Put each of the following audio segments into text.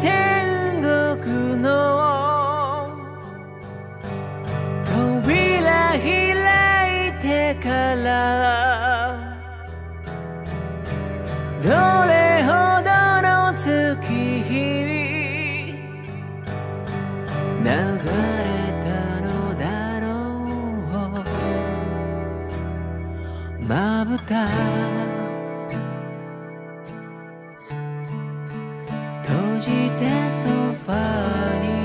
天国の扉開いてからどれほどの月日流れたのだろう。まぶた じてソファに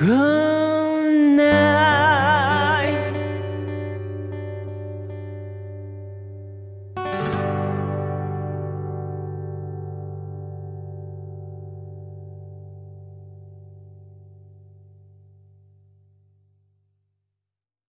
歌